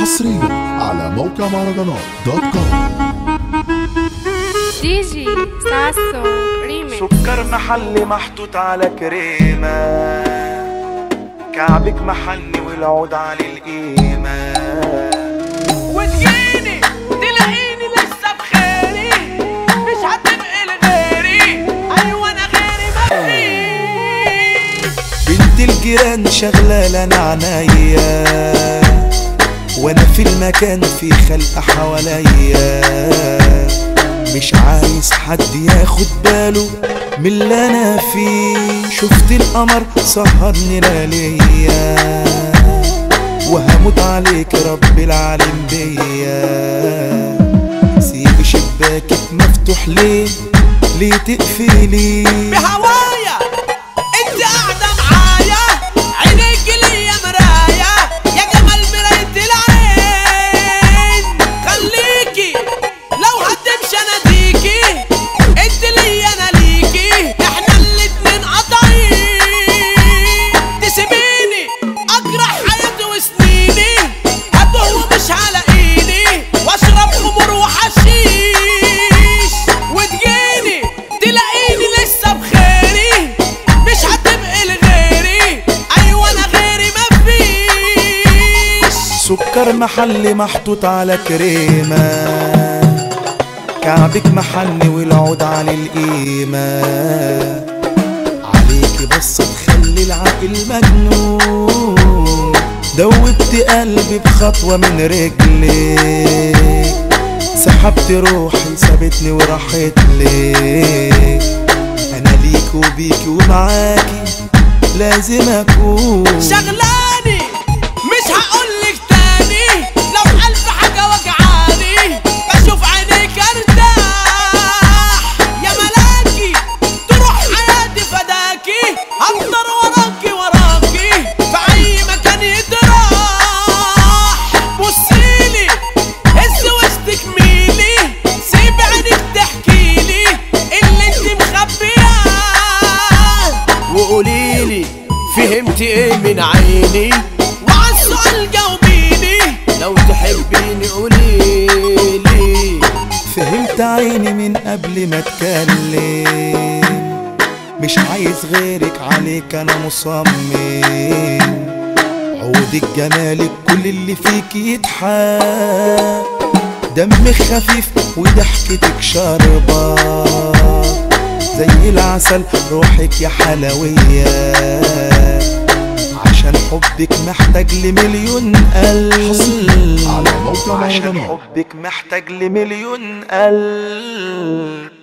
حصريا على موقع مهرجانات dot com. DJ ساسو ريميكس سكر محلي محطوط على كريمة. كعبك محني والعود على القيمة. وتجيني تلاقيني لسه بخيري. مش هتبقي لغيري أيوه أنا غيري مفيش بنت الجيران شغلة لنا عنايا وأنا في المكان في خلق حواليا. مش عايز حد ياخد باله من اللي أنا فيه. شفت القمر سهرني لياليا وهموت عليك رب العالم بيا. سيب شباكك مفتوح ليه؟ ليه تقفلي؟ بهوايا سكر محلي محطوط على كريمة. كعبك محني والعود على القيمة. عليكي بس تخلي العقل مجنون. دوبت قلبي بخطوة من رجلك سحبت روحي سابتني وراحت لك أنا ليك وبيكي ومعاكي لازم أكون. شغلاني مش لو فهمتي إيه من عيني؟ وعلى السؤال جاوبيني لو تحبيني قوليلي فهمت عيني من قبل ما اتكلم. مش عايز غيرك عليك أنا مصمم. عودك جمالك كل اللي فيك يضحك دمك خفيف وضحكتك شاربة. زي العسل روحك يا حلوية. عشان حبك محتاج لمليون قلب عشان حبك محتاج لمليون قلب